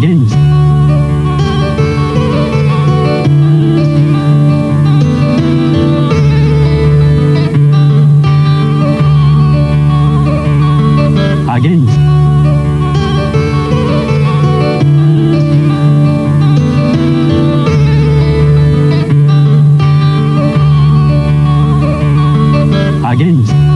games. Our games.